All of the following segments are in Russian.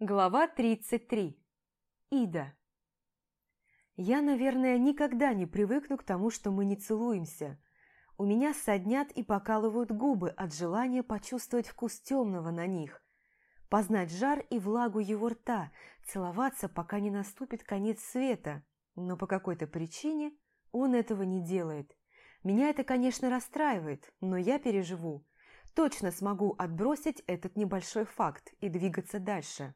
Глава 33. Ида. Я, наверное, никогда не привыкну к тому, что мы не целуемся. У меня соднят и покалывают губы от желания почувствовать вкус темного на них, познать жар и влагу его рта, целоваться, пока не наступит конец света. Но по какой-то причине он этого не делает. Меня это, конечно, расстраивает, но я переживу. Точно смогу отбросить этот небольшой факт и двигаться дальше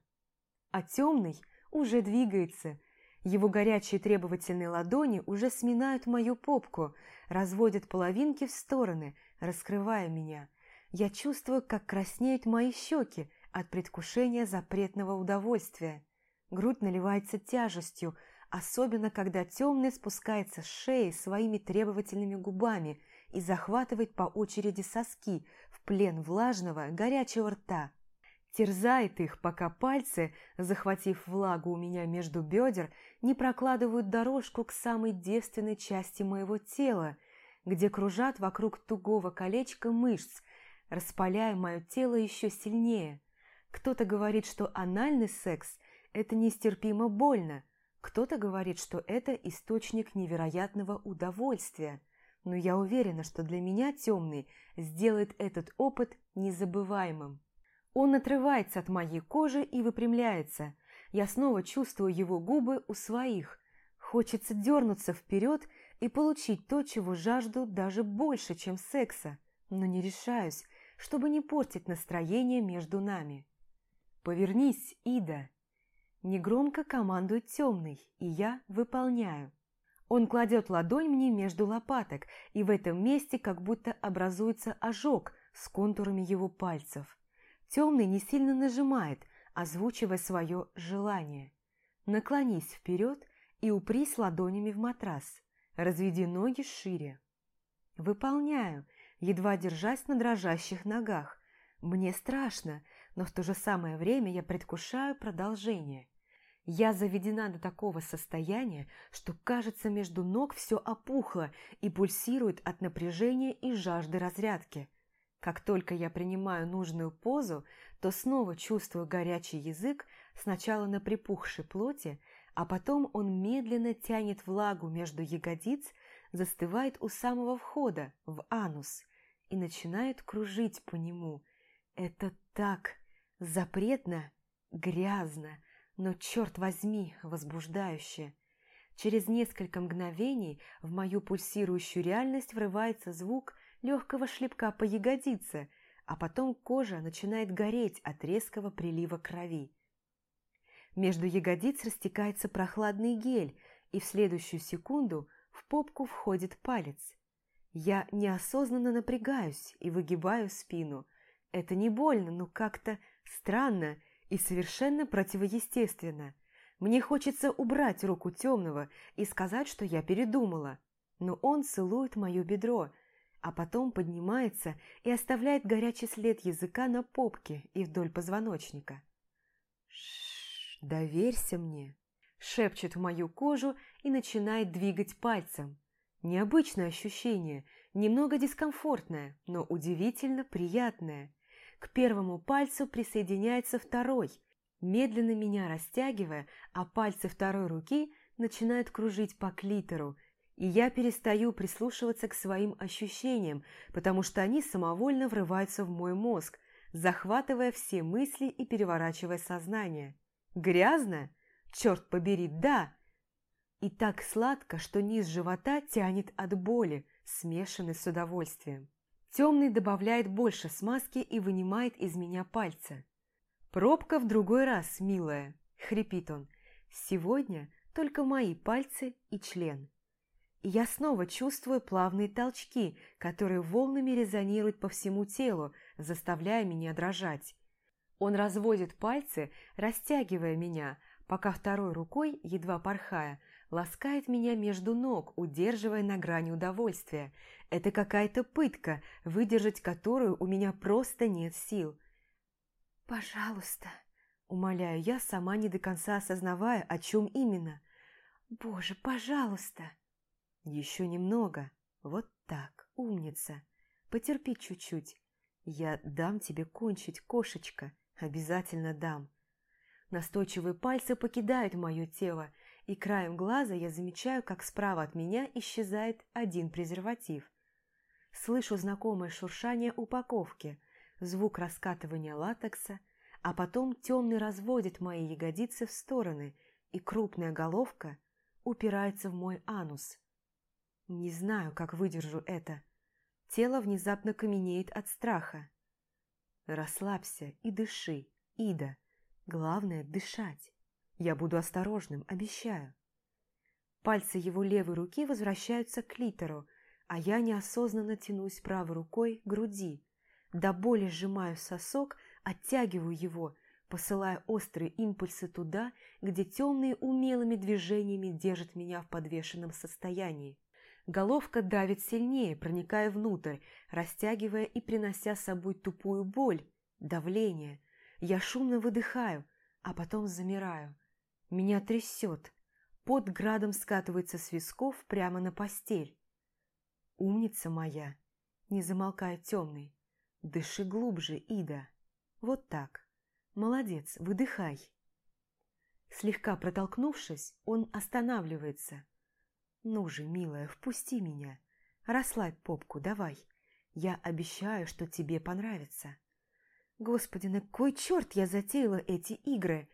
а темный уже двигается. Его горячие требовательные ладони уже сминают мою попку, разводят половинки в стороны, раскрывая меня. Я чувствую, как краснеют мои щеки от предвкушения запретного удовольствия. Грудь наливается тяжестью, особенно когда темный спускается с шеи своими требовательными губами и захватывает по очереди соски в плен влажного, горячего рта терзает их, пока пальцы, захватив влагу у меня между бедер, не прокладывают дорожку к самой девственной части моего тела, где кружат вокруг тугого колечка мышц, распаляя мое тело еще сильнее. Кто-то говорит, что анальный секс – это нестерпимо больно, кто-то говорит, что это источник невероятного удовольствия, но я уверена, что для меня темный сделает этот опыт незабываемым. Он отрывается от моей кожи и выпрямляется. Я снова чувствую его губы у своих. Хочется дернуться вперед и получить то, чего жажду даже больше, чем секса, но не решаюсь, чтобы не портить настроение между нами. «Повернись, Ида!» Негромко командует темный, и я выполняю. Он кладет ладонь мне между лопаток, и в этом месте как будто образуется ожог с контурами его пальцев. Темный не сильно нажимает, озвучивая свое желание. Наклонись вперед и упрись ладонями в матрас. Разведи ноги шире. Выполняю, едва держась на дрожащих ногах. Мне страшно, но в то же самое время я предвкушаю продолжение. Я заведена до такого состояния, что, кажется, между ног все опухло и пульсирует от напряжения и жажды разрядки. Как только я принимаю нужную позу, то снова чувствую горячий язык сначала на припухшей плоти, а потом он медленно тянет влагу между ягодиц, застывает у самого входа, в анус, и начинает кружить по нему. Это так запретно, грязно, но, черт возьми, возбуждающе. Через несколько мгновений в мою пульсирующую реальность врывается звук – легкого шлепка по ягодице, а потом кожа начинает гореть от резкого прилива крови. Между ягодиц растекается прохладный гель, и в следующую секунду в попку входит палец. Я неосознанно напрягаюсь и выгибаю спину. Это не больно, но как-то странно и совершенно противоестественно. Мне хочется убрать руку темного и сказать, что я передумала. Но он целует мое бедро, а потом поднимается и оставляет горячий след языка на попке и вдоль позвоночника. «Шш, доверься мне!» шепчет в мою кожу и начинает двигать пальцем. Необычное ощущение, немного дискомфортное, но удивительно приятное. К первому пальцу присоединяется второй, медленно меня растягивая, а пальцы второй руки начинают кружить по клитору, и я перестаю прислушиваться к своим ощущениям, потому что они самовольно врываются в мой мозг, захватывая все мысли и переворачивая сознание. Грязно? Черт побери, да! И так сладко, что низ живота тянет от боли, смешанной с удовольствием. Темный добавляет больше смазки и вынимает из меня пальцы. «Пробка в другой раз, милая», — хрипит он. «Сегодня только мои пальцы и член» я снова чувствую плавные толчки, которые волнами резонируют по всему телу, заставляя меня дрожать. Он разводит пальцы, растягивая меня, пока второй рукой, едва порхая, ласкает меня между ног, удерживая на грани удовольствия. Это какая-то пытка, выдержать которую у меня просто нет сил. «Пожалуйста», — умоляю я, сама не до конца осознавая, о чем именно. «Боже, пожалуйста!» Еще немного. Вот так, умница. Потерпи чуть-чуть. Я дам тебе кончить, кошечка. Обязательно дам. Настойчивые пальцы покидают мое тело, и краем глаза я замечаю, как справа от меня исчезает один презерватив. Слышу знакомое шуршание упаковки, звук раскатывания латекса, а потом темный разводит мои ягодицы в стороны, и крупная головка упирается в мой анус. Не знаю, как выдержу это. Тело внезапно каменеет от страха. Расслабься и дыши, Ида. Главное – дышать. Я буду осторожным, обещаю. Пальцы его левой руки возвращаются к литеру, а я неосознанно тянусь правой рукой к груди. До боли сжимаю сосок, оттягиваю его, посылая острые импульсы туда, где темные умелыми движениями держат меня в подвешенном состоянии. Головка давит сильнее, проникая внутрь, растягивая и принося с собой тупую боль, давление. Я шумно выдыхаю, а потом замираю. Меня трясет. Под градом скатывается с висков прямо на постель. Умница моя, не замолкая темный. Дыши глубже, Ида. Вот так. Молодец, выдыхай. Слегка протолкнувшись, он останавливается. Ну же, милая, впусти меня. Расслабь попку, давай. Я обещаю, что тебе понравится. Господи, на кой черт я затеяла эти игры?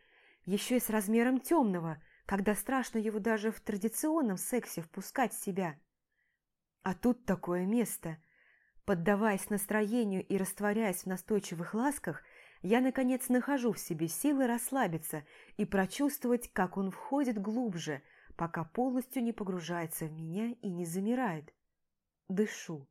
Еще и с размером темного, когда страшно его даже в традиционном сексе впускать в себя. А тут такое место. Поддаваясь настроению и растворяясь в настойчивых ласках, я, наконец, нахожу в себе силы расслабиться и прочувствовать, как он входит глубже, пока полностью не погружается в меня и не замирает. Дышу.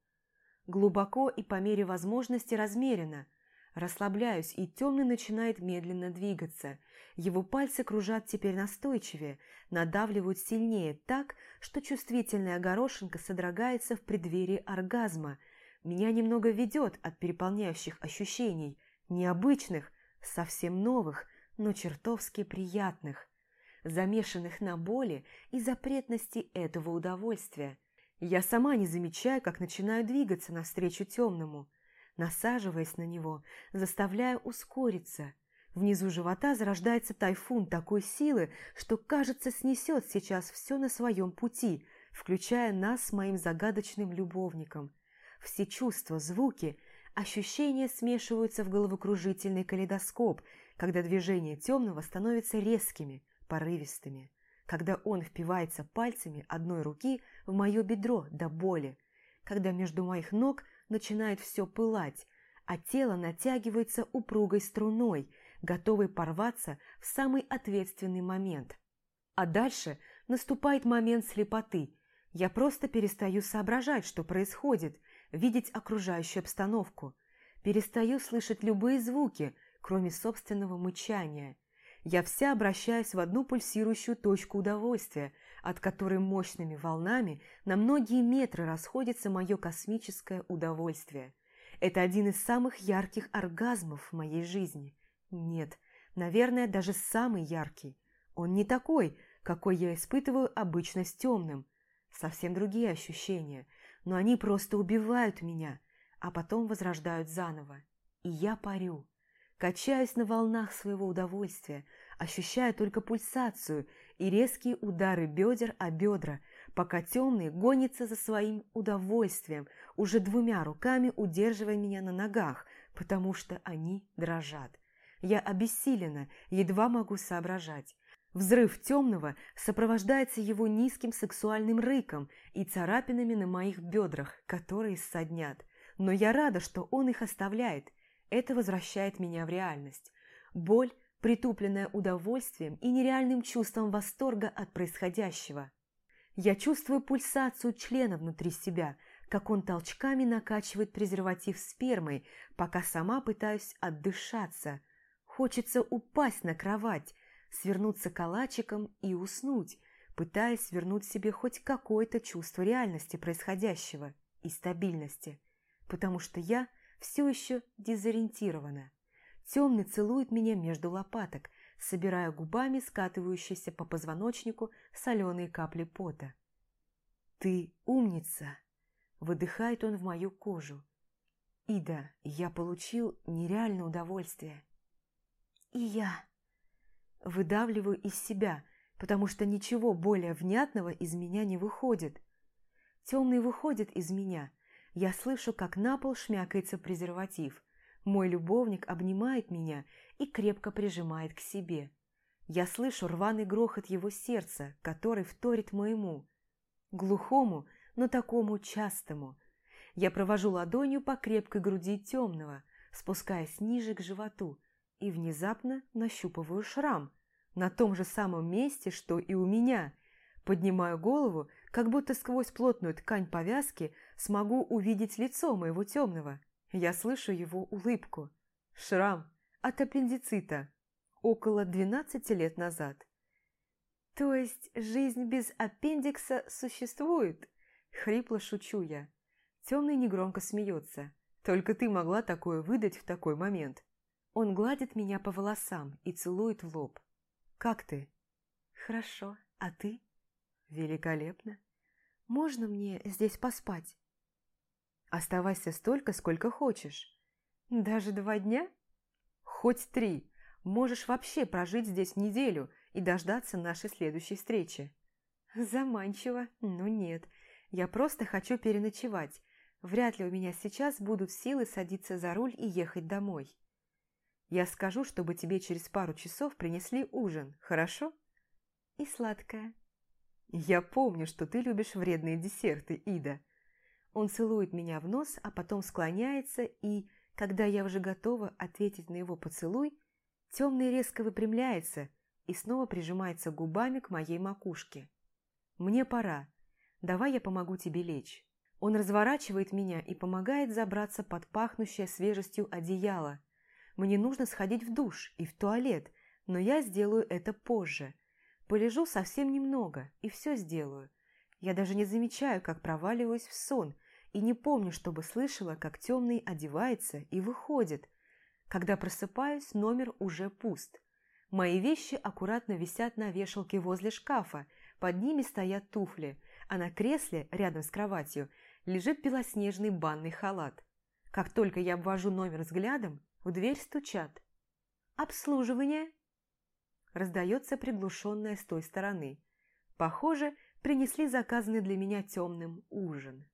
Глубоко и по мере возможности размеренно. Расслабляюсь, и темный начинает медленно двигаться. Его пальцы кружат теперь настойчивее, надавливают сильнее так, что чувствительная горошинка содрогается в преддверии оргазма. Меня немного ведет от переполняющих ощущений – необычных, совсем новых, но чертовски приятных, замешанных на боли и запретности этого удовольствия. Я сама не замечаю, как начинаю двигаться навстречу темному, насаживаясь на него, заставляя ускориться. Внизу живота зарождается тайфун такой силы, что, кажется, снесет сейчас все на своем пути, включая нас с моим загадочным любовником. Все чувства, звуки – Ощущения смешиваются в головокружительный калейдоскоп, когда движения темного становятся резкими, порывистыми, когда он впивается пальцами одной руки в мое бедро до боли, когда между моих ног начинает все пылать, а тело натягивается упругой струной, готовой порваться в самый ответственный момент. А дальше наступает момент слепоты. Я просто перестаю соображать, что происходит, видеть окружающую обстановку. Перестаю слышать любые звуки, кроме собственного мычания. Я вся обращаюсь в одну пульсирующую точку удовольствия, от которой мощными волнами на многие метры расходится мое космическое удовольствие. Это один из самых ярких оргазмов в моей жизни. Нет, наверное, даже самый яркий. Он не такой, какой я испытываю обычно с темным. Совсем другие ощущения – но они просто убивают меня, а потом возрождают заново. И я парю, качаюсь на волнах своего удовольствия, ощущая только пульсацию и резкие удары бедер о бедра, пока темный гонится за своим удовольствием, уже двумя руками удерживая меня на ногах, потому что они дрожат. Я обессилена, едва могу соображать. Взрыв темного сопровождается его низким сексуальным рыком и царапинами на моих бедрах, которые ссаднят. Но я рада, что он их оставляет. Это возвращает меня в реальность. Боль, притупленная удовольствием и нереальным чувством восторга от происходящего. Я чувствую пульсацию члена внутри себя, как он толчками накачивает презерватив спермой, пока сама пытаюсь отдышаться. Хочется упасть на кровать, свернуться калачиком и уснуть, пытаясь вернуть себе хоть какое-то чувство реальности происходящего и стабильности, потому что я все еще дезориентирована. Темный целует меня между лопаток, собирая губами скатывающиеся по позвоночнику соленые капли пота. «Ты умница!» – выдыхает он в мою кожу. «Ида, я получил нереальное удовольствие». «И я!» выдавливаю из себя, потому что ничего более внятного из меня не выходит. Темный выходит из меня. Я слышу, как на пол шмякается презерватив. Мой любовник обнимает меня и крепко прижимает к себе. Я слышу рваный грохот его сердца, который вторит моему. Глухому, но такому частому. Я провожу ладонью по крепкой груди темного, спускаясь ниже к животу, и внезапно нащупываю шрам на том же самом месте, что и у меня. Поднимаю голову, как будто сквозь плотную ткань повязки смогу увидеть лицо моего темного. Я слышу его улыбку. Шрам от аппендицита около 12 лет назад. То есть жизнь без аппендикса существует? Хрипло шучу я. Темный негромко смеется. Только ты могла такое выдать в такой момент. Он гладит меня по волосам и целует в лоб. «Как ты?» «Хорошо. А ты?» «Великолепно. Можно мне здесь поспать?» «Оставайся столько, сколько хочешь». «Даже два дня?» «Хоть три. Можешь вообще прожить здесь неделю и дождаться нашей следующей встречи». «Заманчиво, но нет. Я просто хочу переночевать. Вряд ли у меня сейчас будут силы садиться за руль и ехать домой. Я скажу, чтобы тебе через пару часов принесли ужин, хорошо? И сладкое. Я помню, что ты любишь вредные десерты, Ида. Он целует меня в нос, а потом склоняется, и, когда я уже готова ответить на его поцелуй, темный резко выпрямляется и снова прижимается губами к моей макушке. Мне пора. Давай я помогу тебе лечь. Он разворачивает меня и помогает забраться под пахнущее свежестью одеяло. Мне нужно сходить в душ и в туалет, но я сделаю это позже. Полежу совсем немного и все сделаю. Я даже не замечаю, как проваливаюсь в сон, и не помню, чтобы слышала, как темный одевается и выходит. Когда просыпаюсь, номер уже пуст. Мои вещи аккуратно висят на вешалке возле шкафа, под ними стоят туфли, а на кресле, рядом с кроватью, лежит белоснежный банный халат. Как только я обвожу номер взглядом, в дверь стучат. «Обслуживание!» Раздается приглушенное с той стороны. Похоже, принесли заказанный для меня темным ужин.